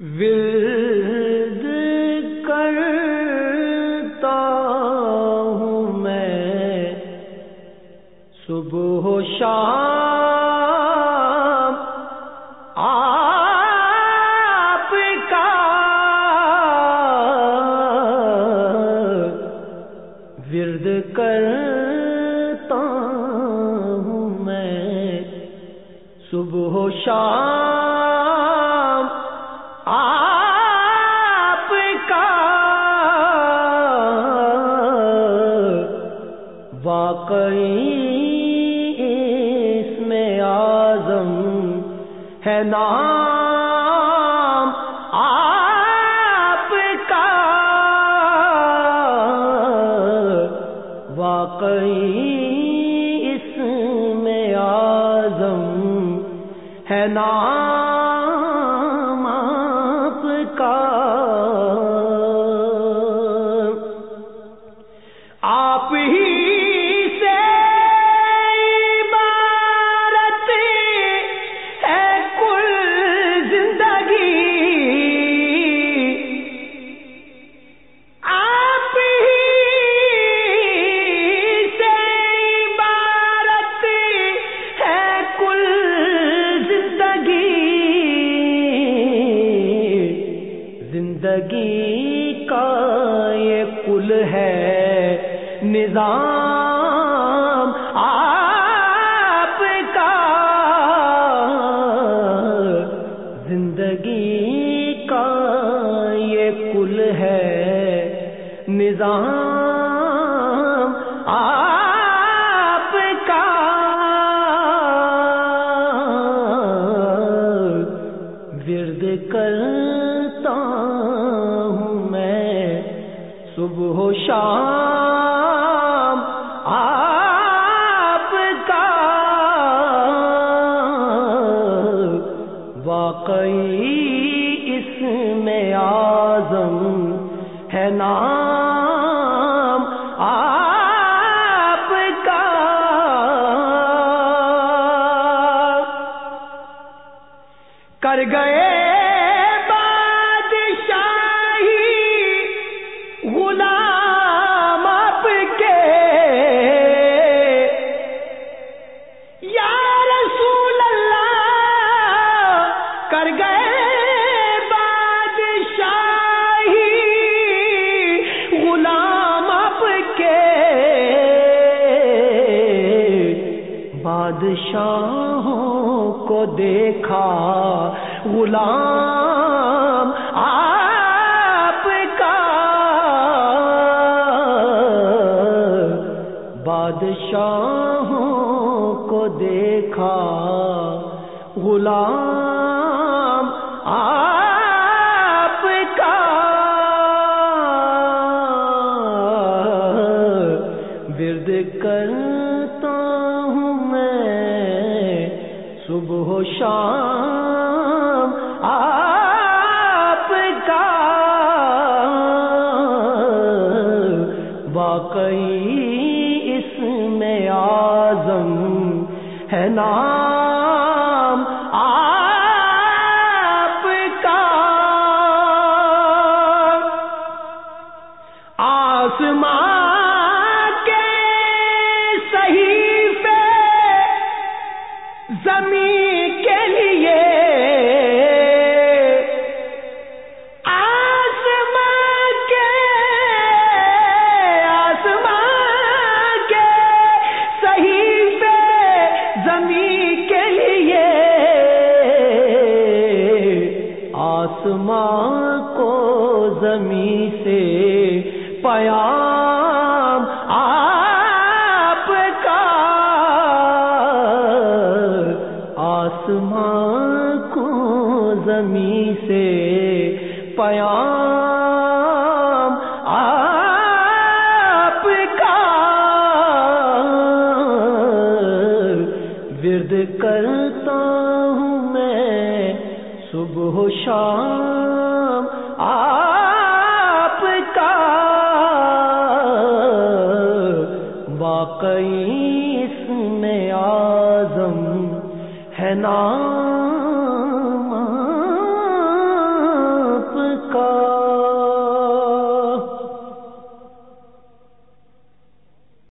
ورد کرتا ہوں میں۔ صبح و شام آپ کا ورد کرتا ہوں میں۔ صبح و شام واقعی اس میں آزم ہے نام آپ کا۔ واقعی اس میں آزم ہے نام آپ کا۔ زندگی کا یہ کل ہے نظام آپ کا۔ زندگی کا یہ کل ہے نظام صبح و شام، آپ کا واقعی اس میں آزم ہے نام، آپ کا۔ کر گئے یا رسول اللہ، کر گئے بادشاہی، غلام آپ کے۔ بادشاہوں کو دیکھا، غلام آپ کا۔ بادشاہوں کو دیکھا غلام آپ کا۔ ورد کرتا ہوں میں صبح و شام ہے نام آپ کا۔ آسمان کے صحیفے زمین پیام آپ کا آسمان کو زمین سے پیام آپ کا ورد کرتا ہوں میں صبح و شام آپ واقعی اس میں آزم ہے نام